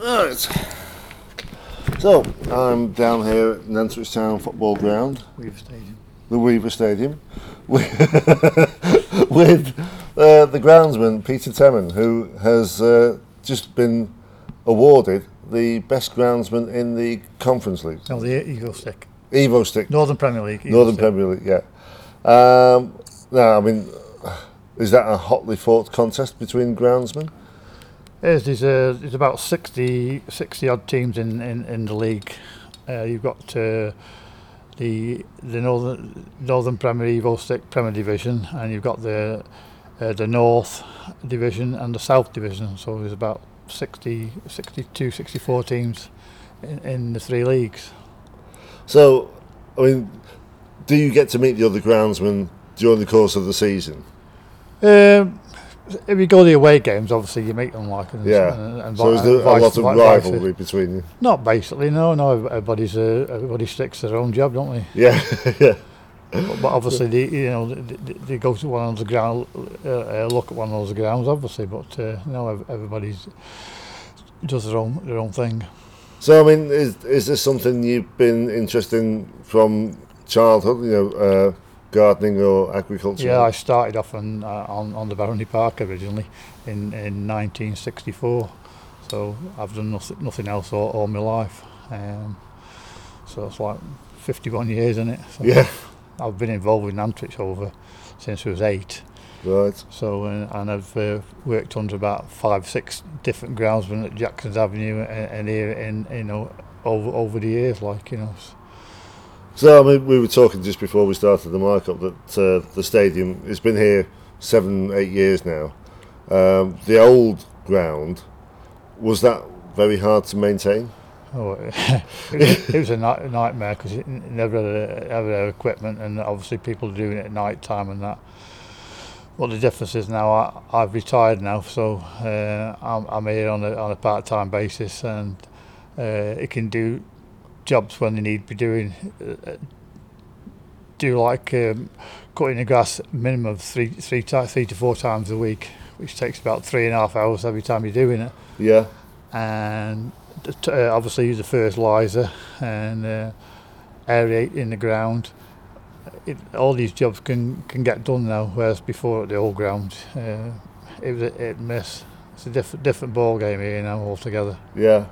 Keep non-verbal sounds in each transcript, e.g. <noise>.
Right. So, I'm down here at Nantwich Town Football Ground, Weaver Stadium. the Weaver Stadium, <laughs> with, uh, the groundsman Peter Temmen, who has uh, just been awarded the best groundsman in the Conference League. No, the Eagle Stick. Evo-Stik, Northern Premier League. Eagle Northern Stick. Premier League, yeah. Um, now, I mean, is that a hotly fought contest between groundsmen? There's, there's, uh, there's about 60, 60 odd teams in, in, in the league. Uh, you've got uh, the the Northern Northern Premier Evo-Stik Premier Division, and you've got the uh, the North Division and the South Division. So there's about 60, 62, 64 teams in, in the three leagues. So, I mean, do you get to meet the other groundsmen during the course of the season? Um, if you go to the away games, obviously you meet them like and, Yeah. and, and So is there a lot of vi- vice versa. rivalry between you? Not basically, no, no. Everybody's uh, everybody sticks to their own job, don't they? Yeah, <laughs> yeah, But, but obviously, they, you know, they, they- go to one of those ground, uh, uh, look at one of those grounds, obviously. But uh, no, everybody's does their own their own thing. So, I mean, is is this something you've been interested in from childhood? You know, uh, gardening or agriculture? Yeah, I started off on uh, on, on the Barony Park originally in in 1964. So I've done nothing, nothing else all, all my life. Um, so it's like 51 years in it. So yeah, I've been involved with Nantwich over since I was eight. right. So uh, and I've uh, worked under about five, six different groundsmen at Jackson's Avenue and, and here in you know over over the years, like you know. So, I mean, we were talking just before we started the mic up that uh, the stadium has been here seven, eight years now. Um, the old ground was that very hard to maintain? Oh, <laughs> it, was, a night, nightmare because it never had, ever had equipment, and obviously people are doing it at night time and that. Well, the difference is now I, I've retired now, so uh, I'm, I'm here on a on a part time basis, and uh, it can do jobs when they need to be doing. Uh, do like um, cutting the grass minimum of three three ti three to four times a week, which takes about three and a half hours every time you're doing it Yeah, and uh, obviously use the fertilizer and uh, aerate in the ground. It, all these jobs can can get done now, whereas before at the old ground, uh, it was a hit and miss. It's a different different ball game here now altogether. yeah.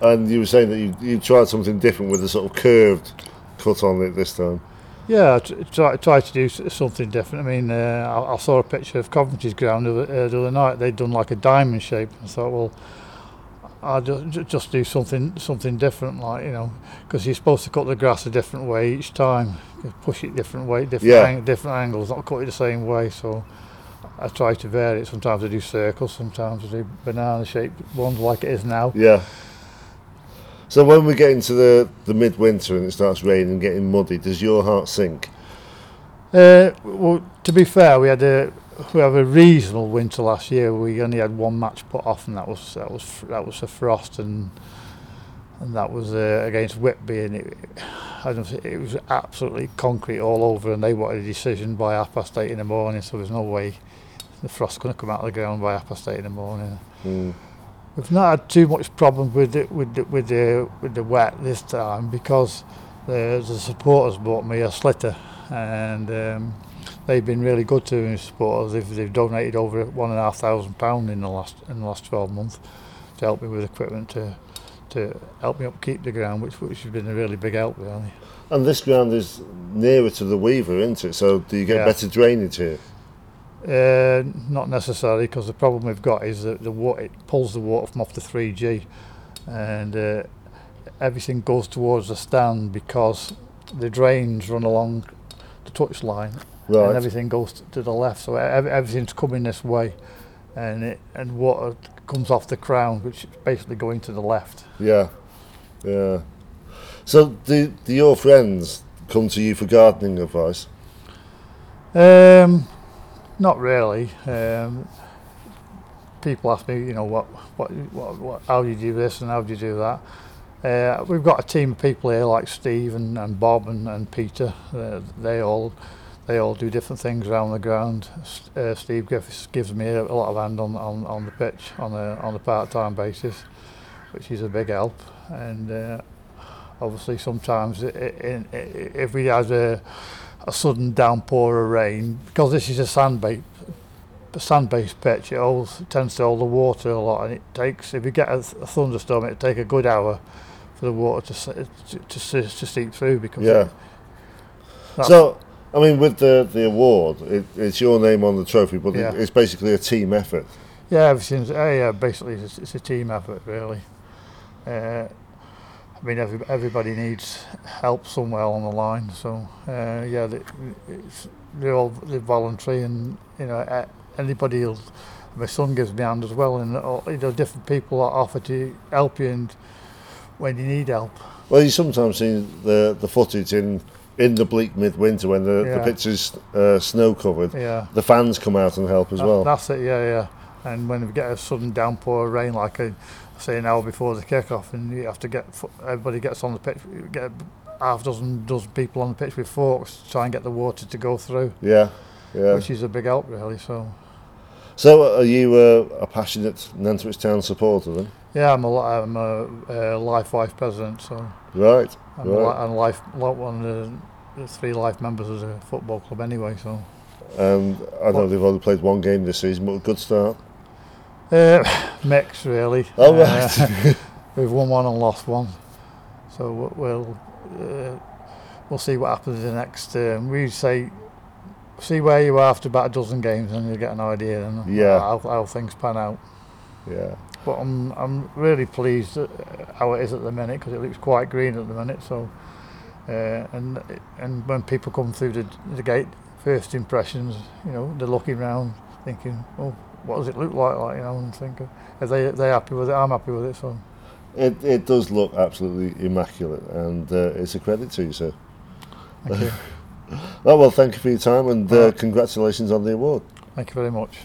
And you were saying that you, you tried something different with a sort of curved cut on it this time. Yeah, I tr- try, try to do something different. I mean, uh, I, I saw a picture of Coventry's ground the other, uh, the other night. They'd done like a diamond shape. I thought, well, I'll just, just do something something different, like you know, because you're supposed to cut the grass a different way each time, push it different way, different Yeah. ang- different angles, not cut it the same way. So I try to vary it. Sometimes I do circles, sometimes I do banana shaped ones like it is now. Yeah. So when we get into the, the midwinter and it starts raining and getting muddy, does your heart sink? Uh, well, to be fair, we had a we have a reasonable winter last year. We only had one match put off, and that was that was that was a frost, and and that was uh, against Whitby, and it, I don't know, it was absolutely concrete all over, and they wanted a decision by half past eight in the morning. So there's no way the frost's going to come out of the ground by half past eight in the morning. Mm. We've not had too much problem with the, with the, with the with the wet this time because the, the supporters bought me a slitter and um, they've been really good to me supporters. They've, they've donated over one and a half thousand pound in the last in the last twelve months to help me with equipment to to help me upkeep the ground, which which has been a really big help really. And this ground is nearer to the Weaver, isn't it? So do you get Yeah. better drainage here? Uh, not necessarily, because the problem we've got is that the water it pulls the water from off the 3G, and uh, everything goes towards the stand because the drains run along the touch line, and everything goes to the left. So ev- everything's coming this way, and it, and water comes off the crown, which is basically going to the left. Yeah. Yeah. So do, do your friends come to you for gardening advice? Um, not really. Um, people ask me, you know, what, what, what, what, how do you do this and how do you do that? Uh, we've got a team of people here like Steve and, and Bob and, and Peter. Uh, they all they all do different things around the ground. Uh, Steve gives, gives me a, lot of hand on, on, on the pitch on a on a part time basis, which is a big help. And uh, obviously, sometimes i i i if we had a, a sudden downpour of rain, because this is a sand-based a sand-based pitch, it holds, tends to hold the water a lot, and it takes if you get a, a thunderstorm, it take a good hour for the water to to, to, to seep through because Yeah. it- So, I mean, with the the award, it, it's your name on the trophy, but Yeah. it, it's basically a team effort. Yeah, everything's uh, yeah. Basically, it's, it's a team effort, really. Uh, I mean, every, everybody needs help somewhere on the line. So uh, yeah, they, they're all they're voluntary, and you know uh, anybody. will my son gives me a hand as well, and you know different people are offer to help you, and when you need help. Well, you sometimes see the the footage in in the bleak midwinter when the, the Yeah. pitch is uh, snow covered. Yeah. The fans come out and help as That- well. That's it, yeah, yeah. And when we get a sudden downpour of rain, like I say an hour before the kick-off, and you have to get everybody gets on the pitch, get half dozen dozen people on the pitch with forks to try and get the water to go through, yeah, yeah. which is a big help, really. So So, are you uh, a passionate Nantwich Town supporter then? yeah, I'm a I'm a, uh life wife president, so Right, I'm, right. I'm life lo- one of the, three life members of the football club anyway. So And I know they've only played one game this season, but a good start. Uh, mix really. Oh, Uh. <laughs> We've won one and lost one, so we'll uh, we'll see what happens in the next. Um, we say see where you are after about a dozen games, and you'll get an idea and Yeah. how, how things pan out. yeah. But I'm I'm really pleased how it is at the minute because it looks quite green at the minute. So uh, and and when people come through the, the gate, first impressions, you know, they're looking round, thinking, oh, what does it look like? Like you know, and thinking, are they they happy with it? I'm happy with it. So. It, it does look absolutely immaculate, and uh, it's a credit to you, sir. Thank you. <laughs> Oh, well, thank you for your time, and uh, congratulations on the award. Thank you very much.